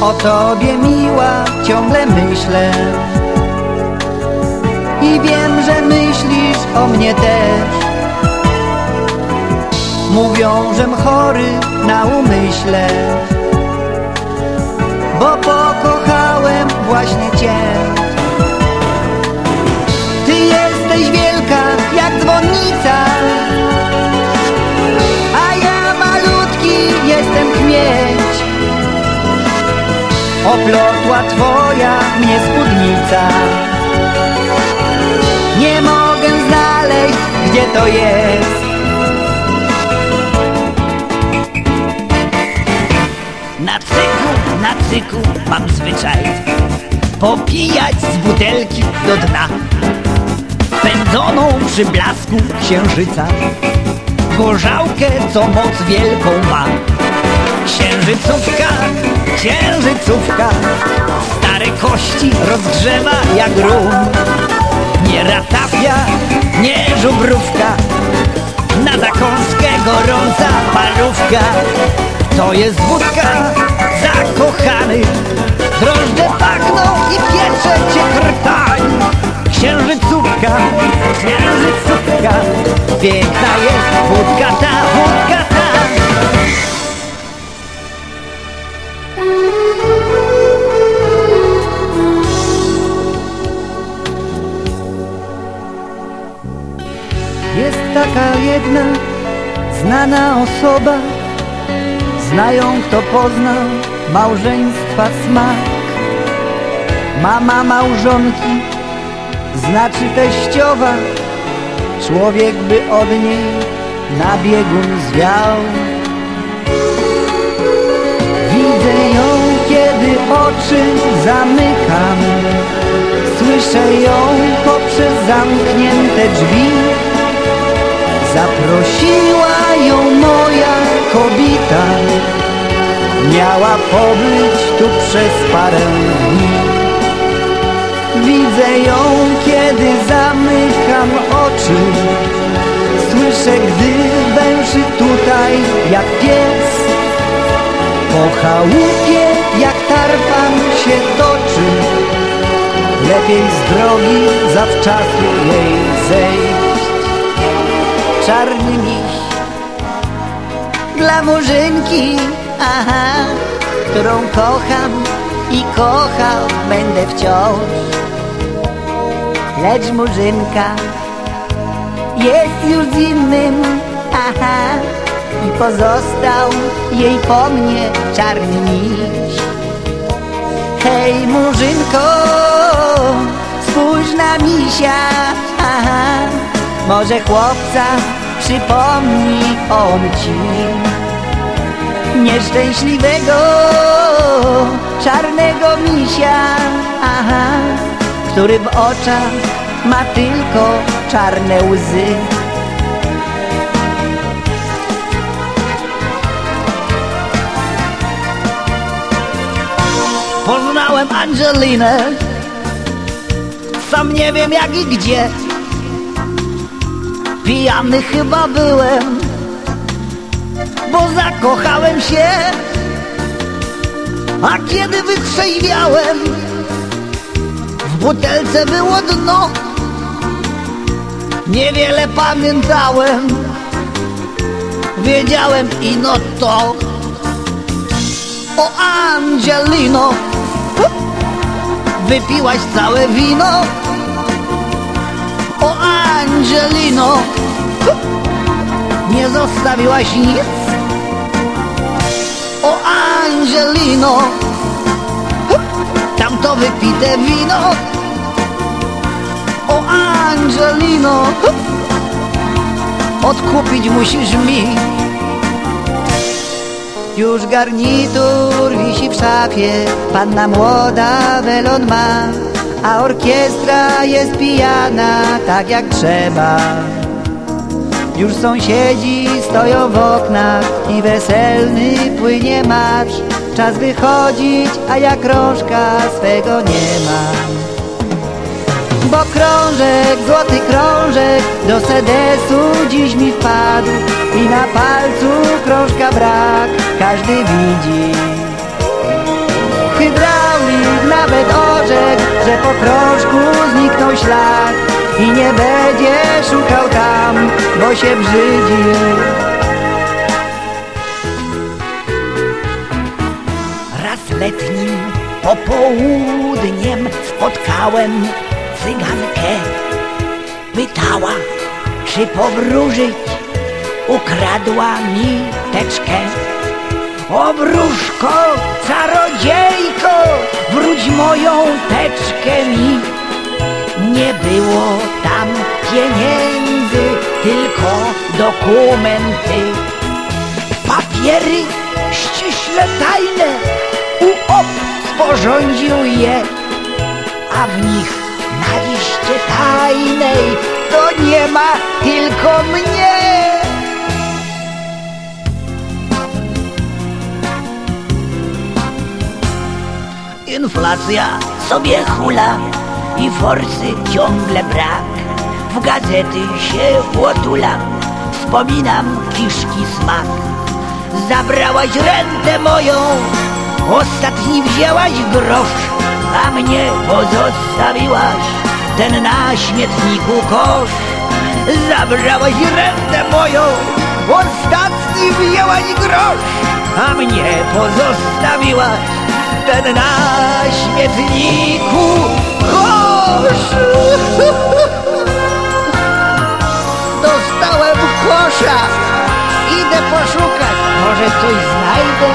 O tobie miła ciągle myślę. I wiem, że myślisz o mnie też. Mówią, żem chory na umyśle Oplotła Twoja mnie spódnica Nie mogę znaleźć, gdzie to jest. Na cyku, na cyku mam zwyczaj Popijać z butelki do dna. Pędzoną przy blasku księżyca Gorzałkę, co moc wielką ma Księżycówka, księżycówka. Stare kości rozgrzewa jak rum. Nie ratafia, nie żubrówka. Na zakąskę gorąca parówka. To jest wódka zakochany. Drożdże pachną i piecze cię krtań. Księżycówka, księżycówka. Piękna jest wódka ta, Jest taka jedna znana osoba Znają kto poznał małżeństwa smak. Mama małżonki znaczy teściowa Człowiek by od niej na biegun zwiał. Widzę ją kiedy oczy zamykam. Słyszę ją poprzez zamknięte drzwi Zaprosiła ją moja kobita Miała pobyć tu przez parę dni. Widzę ją, kiedy zamykam oczy. Słyszę, gdy węszy tutaj jak pies. Po chałupie jak tarpan się toczy. Lepiej z drogi zawczasu jej zejść Czarny miś dla murzynki, aha, którą kocham i kochał będę wciąż. Lecz murzynka jest już z innym, aha, i pozostał jej po mnie czarny miś. Hej murzynko, spójrz na misia, aha, może chłopca przypomni on ci nieszczęśliwego czarnego misia, aha, który w oczach ma tylko czarne łzy. Poznałem Angelinę Sam nie wiem jak i gdzie Pijany chyba byłem Bo zakochałem się. A kiedy wytrzeźwiałem W butelce było dno. Niewiele pamiętałem Wiedziałem ino to O Angelino. Wypiłaś całe wino O Angelino Nie zostawiłaś nic? O Angelino Tamto wypite wino. O Angelino Odkupić musisz mi. Już garnitur wisi w szafie, panna młoda welon ma, a orkiestra jest pijana tak jak trzeba. Już sąsiedzi stoją w oknach i weselny płynie marsz. Czas wychodzić, a ja krążka swego nie mam. Bo krążek, złoty krążek do sedesu dziś mi wpadł I na palcu krążka brak, każdy widzi proszku zniknął ślad I nie będzie szukał tam, bo się brzydzi Raz letnim popołudniem spotkałem cygankę. Pytała, czy powróżyć, ukradła mi teczkę. O wróżko, dokumenty. Papiery ściśle tajne, UOP sporządził je, a w nich na liście tajnej to nie ma tylko mnie. Inflacja sobie hula i forsy ciągle brak. W gazety się łotulam, wspominam kiszki smak. Zabrałaś rentę moją, ostatni wzięłaś grosz, a mnie pozostawiłaś ten na śmietniku kosz. Zabrałaś rentę moją, ostatni wzięłaś grosz, a mnie pozostawiłaś ten na śmietniku kosz. kuća ide pošukat, može to i znajde.